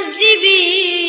المكذبين